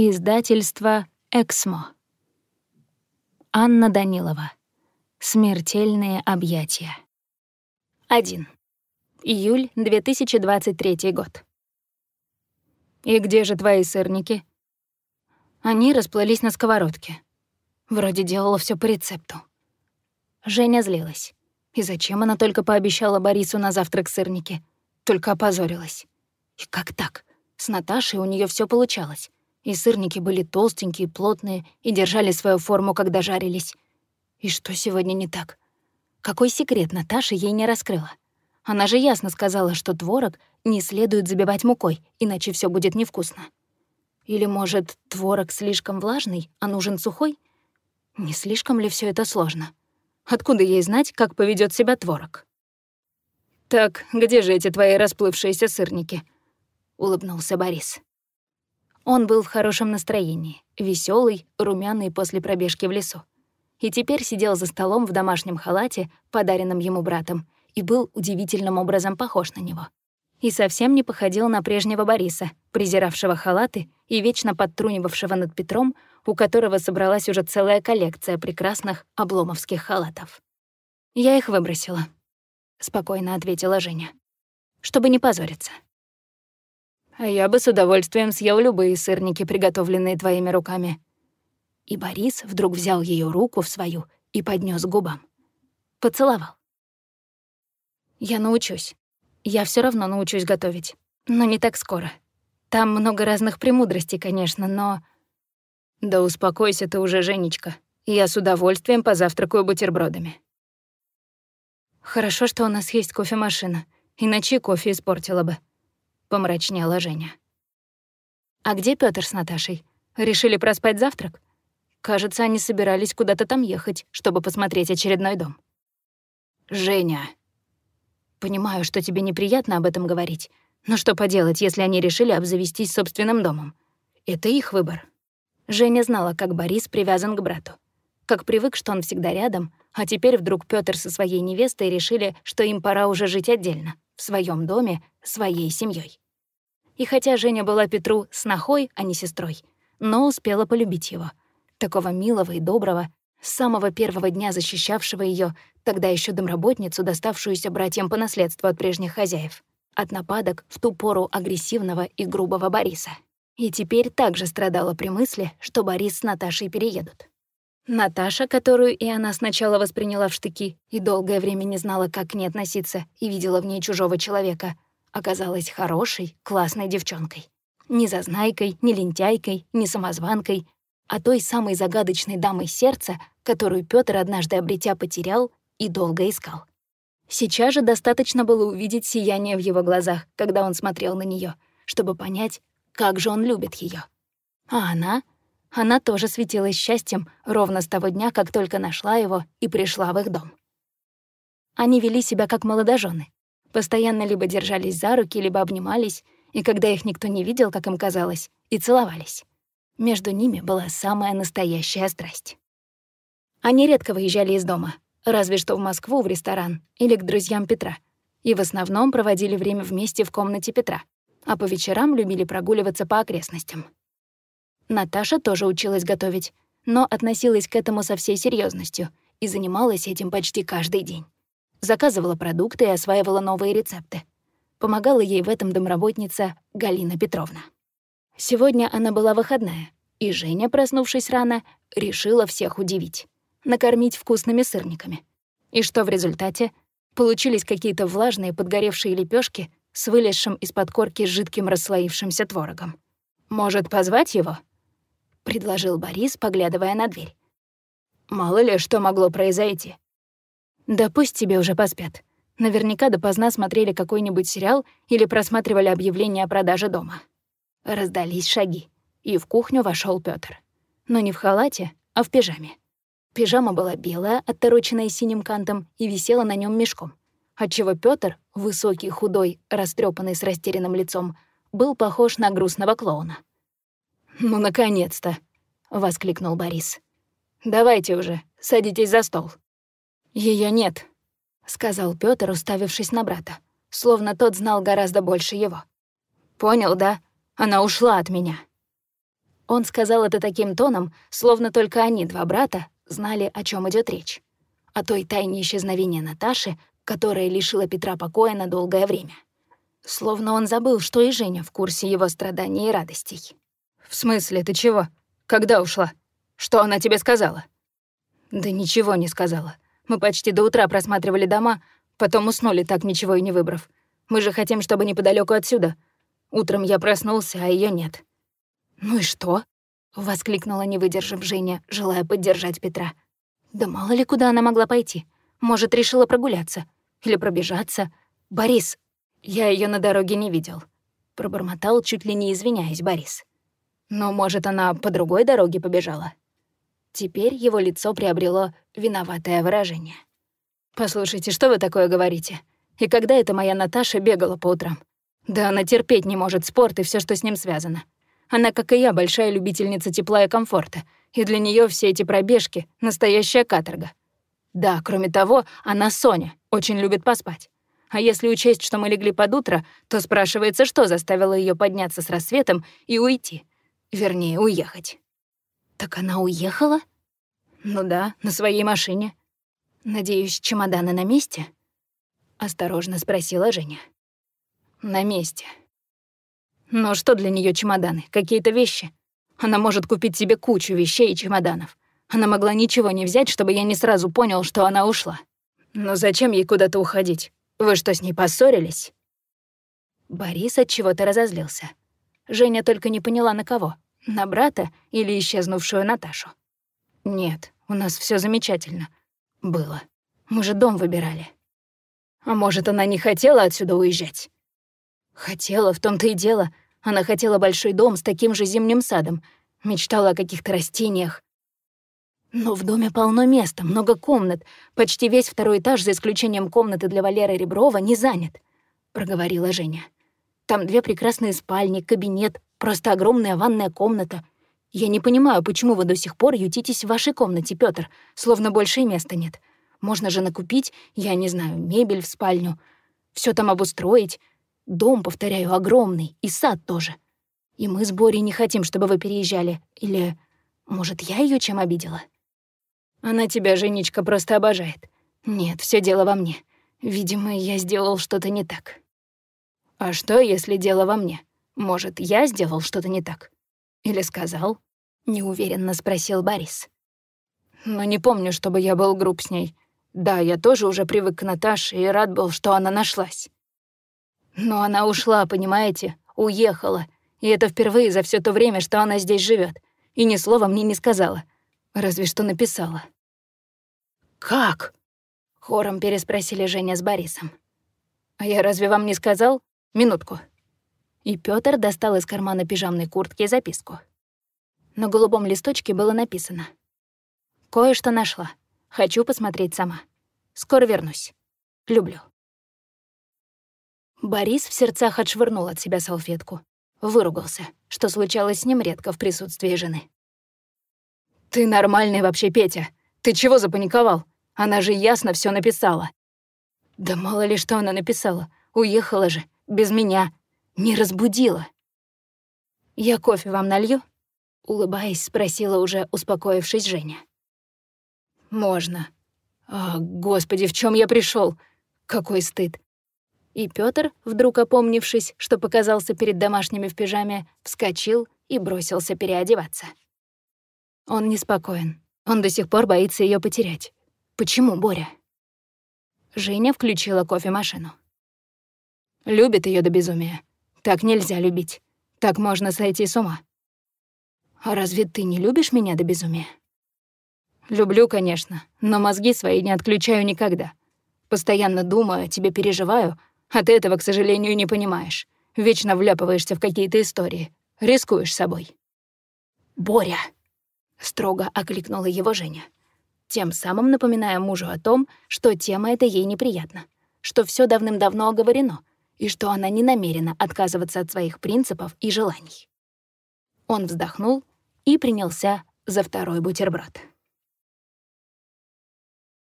Издательство «Эксмо». Анна Данилова. Смертельные объятия. 1. Июль 2023 год. «И где же твои сырники?» Они расплылись на сковородке. Вроде делала все по рецепту. Женя злилась. И зачем она только пообещала Борису на завтрак сырники? Только опозорилась. И как так? С Наташей у нее все получалось и сырники были толстенькие, плотные и держали свою форму, когда жарились. И что сегодня не так? Какой секрет Наташа ей не раскрыла? Она же ясно сказала, что творог не следует забивать мукой, иначе все будет невкусно. Или, может, творог слишком влажный, а нужен сухой? Не слишком ли все это сложно? Откуда ей знать, как поведет себя творог? «Так, где же эти твои расплывшиеся сырники?» — улыбнулся Борис. Он был в хорошем настроении, веселый, румяный после пробежки в лесу. И теперь сидел за столом в домашнем халате, подаренном ему братом, и был удивительным образом похож на него. И совсем не походил на прежнего Бориса, презиравшего халаты и вечно подтрунивавшего над Петром, у которого собралась уже целая коллекция прекрасных обломовских халатов. «Я их выбросила», — спокойно ответила Женя. «Чтобы не позориться». А я бы с удовольствием съел любые сырники, приготовленные твоими руками. И Борис вдруг взял ее руку в свою и поднес губам. Поцеловал. Я научусь. Я все равно научусь готовить. Но не так скоро. Там много разных премудростей, конечно, но... Да успокойся ты уже, Женечка. Я с удовольствием позавтракаю бутербродами. Хорошо, что у нас есть кофемашина, иначе кофе испортила бы. — помрачнела Женя. «А где Пётр с Наташей? Решили проспать завтрак? Кажется, они собирались куда-то там ехать, чтобы посмотреть очередной дом». «Женя!» «Понимаю, что тебе неприятно об этом говорить, но что поделать, если они решили обзавестись собственным домом? Это их выбор». Женя знала, как Борис привязан к брату. Как привык, что он всегда рядом, а теперь вдруг Пётр со своей невестой решили, что им пора уже жить отдельно в своем доме, своей семьей. И хотя Женя была Петру снохой, а не сестрой, но успела полюбить его. Такого милого и доброго, с самого первого дня защищавшего ее, тогда еще домработницу, доставшуюся братьям по наследству от прежних хозяев, от нападок в ту пору агрессивного и грубого Бориса. И теперь также страдала при мысли, что Борис с Наташей переедут. Наташа, которую и она сначала восприняла в штыки и долгое время не знала, как к ней относиться, и видела в ней чужого человека, оказалась хорошей, классной девчонкой. Не зазнайкой, не лентяйкой, не самозванкой, а той самой загадочной дамой сердца, которую Пётр однажды обретя потерял и долго искал. Сейчас же достаточно было увидеть сияние в его глазах, когда он смотрел на нее, чтобы понять, как же он любит ее. А она она тоже светилась счастьем ровно с того дня, как только нашла его и пришла в их дом. Они вели себя как молодожены, постоянно либо держались за руки, либо обнимались, и когда их никто не видел, как им казалось, и целовались. Между ними была самая настоящая страсть. Они редко выезжали из дома, разве что в Москву в ресторан или к друзьям Петра, и в основном проводили время вместе в комнате Петра, а по вечерам любили прогуливаться по окрестностям. Наташа тоже училась готовить, но относилась к этому со всей серьезностью и занималась этим почти каждый день. Заказывала продукты и осваивала новые рецепты. Помогала ей в этом домработница Галина Петровна. Сегодня она была выходная, и Женя, проснувшись рано, решила всех удивить. Накормить вкусными сырниками. И что в результате? Получились какие-то влажные подгоревшие лепешки с вылезшим из-под корки жидким расслоившимся творогом. «Может, позвать его?» предложил Борис, поглядывая на дверь. Мало ли, что могло произойти. Да пусть тебе уже поспят. Наверняка допоздна смотрели какой-нибудь сериал или просматривали объявление о продаже дома. Раздались шаги, и в кухню вошел Пётр. Но не в халате, а в пижаме. Пижама была белая, оттороченная синим кантом, и висела на нем мешком, отчего Пётр, высокий, худой, растрепанный с растерянным лицом, был похож на грустного клоуна. «Ну, наконец-то!» — воскликнул Борис. «Давайте уже, садитесь за стол». Ее нет», — сказал Пётр, уставившись на брата, словно тот знал гораздо больше его. «Понял, да? Она ушла от меня». Он сказал это таким тоном, словно только они, два брата, знали, о чем идет речь. О той тайне исчезновения Наташи, которая лишила Петра покоя на долгое время. Словно он забыл, что и Женя в курсе его страданий и радостей. «В смысле, ты чего? Когда ушла? Что она тебе сказала?» «Да ничего не сказала. Мы почти до утра просматривали дома, потом уснули, так ничего и не выбрав. Мы же хотим, чтобы неподалеку отсюда. Утром я проснулся, а ее нет». «Ну и что?» — воскликнула, не выдержав Женя, желая поддержать Петра. «Да мало ли куда она могла пойти. Может, решила прогуляться. Или пробежаться. Борис, я ее на дороге не видел». Пробормотал, чуть ли не извиняясь, Борис. «Но, может, она по другой дороге побежала?» Теперь его лицо приобрело виноватое выражение. «Послушайте, что вы такое говорите? И когда это моя Наташа бегала по утрам? Да она терпеть не может спорт и все, что с ним связано. Она, как и я, большая любительница тепла и комфорта, и для нее все эти пробежки — настоящая каторга. Да, кроме того, она Соня, очень любит поспать. А если учесть, что мы легли под утро, то спрашивается, что заставило ее подняться с рассветом и уйти. Вернее, уехать. Так она уехала? Ну да, на своей машине. Надеюсь, чемоданы на месте? Осторожно спросила Женя. На месте. Но что для нее чемоданы? Какие-то вещи? Она может купить себе кучу вещей и чемоданов. Она могла ничего не взять, чтобы я не сразу понял, что она ушла. Но зачем ей куда-то уходить? Вы что, с ней поссорились? Борис от чего-то разозлился. Женя только не поняла, на кого. На брата или исчезнувшую Наташу? Нет, у нас все замечательно. Было. Мы же дом выбирали. А может, она не хотела отсюда уезжать? Хотела, в том-то и дело. Она хотела большой дом с таким же зимним садом. Мечтала о каких-то растениях. Но в доме полно места, много комнат. Почти весь второй этаж, за исключением комнаты для Валеры Реброва, не занят, — проговорила Женя. Там две прекрасные спальни, кабинет, Просто огромная ванная комната. Я не понимаю, почему вы до сих пор ютитесь в вашей комнате, Пётр, словно больше места нет. Можно же накупить, я не знаю, мебель в спальню, все там обустроить. Дом, повторяю, огромный, и сад тоже. И мы с Борей не хотим, чтобы вы переезжали. Или, может, я ее чем обидела? Она тебя, Женечка, просто обожает. Нет, все дело во мне. Видимо, я сделал что-то не так. А что, если дело во мне? Может, я сделал что-то не так? Или сказал?» — неуверенно спросил Борис. «Но не помню, чтобы я был груб с ней. Да, я тоже уже привык к Наташе и рад был, что она нашлась. Но она ушла, понимаете, уехала. И это впервые за все то время, что она здесь живет. И ни слова мне не сказала. Разве что написала. «Как?» — хором переспросили Женя с Борисом. «А я разве вам не сказал? Минутку». И Пётр достал из кармана пижамной куртки записку. На голубом листочке было написано. «Кое-что нашла. Хочу посмотреть сама. Скоро вернусь. Люблю». Борис в сердцах отшвырнул от себя салфетку. Выругался, что случалось с ним редко в присутствии жены. «Ты нормальный вообще, Петя. Ты чего запаниковал? Она же ясно все написала». «Да мало ли что она написала. Уехала же. Без меня. Не разбудила. «Я кофе вам налью?» Улыбаясь, спросила уже, успокоившись Женя. «Можно. О, господи, в чем я пришел? Какой стыд!» И Пётр, вдруг опомнившись, что показался перед домашними в пижаме, вскочил и бросился переодеваться. Он неспокоен. Он до сих пор боится ее потерять. Почему, Боря? Женя включила кофемашину. Любит ее до безумия. Так нельзя любить. Так можно сойти с ума. А разве ты не любишь меня до безумия? Люблю, конечно, но мозги свои не отключаю никогда. Постоянно думаю, о тебе переживаю, а ты этого, к сожалению, не понимаешь. Вечно вляпываешься в какие-то истории. Рискуешь собой. «Боря!» — строго окликнула его Женя. Тем самым напоминая мужу о том, что тема эта ей неприятна, что все давным-давно оговорено, и что она не намерена отказываться от своих принципов и желаний. Он вздохнул и принялся за второй бутерброд.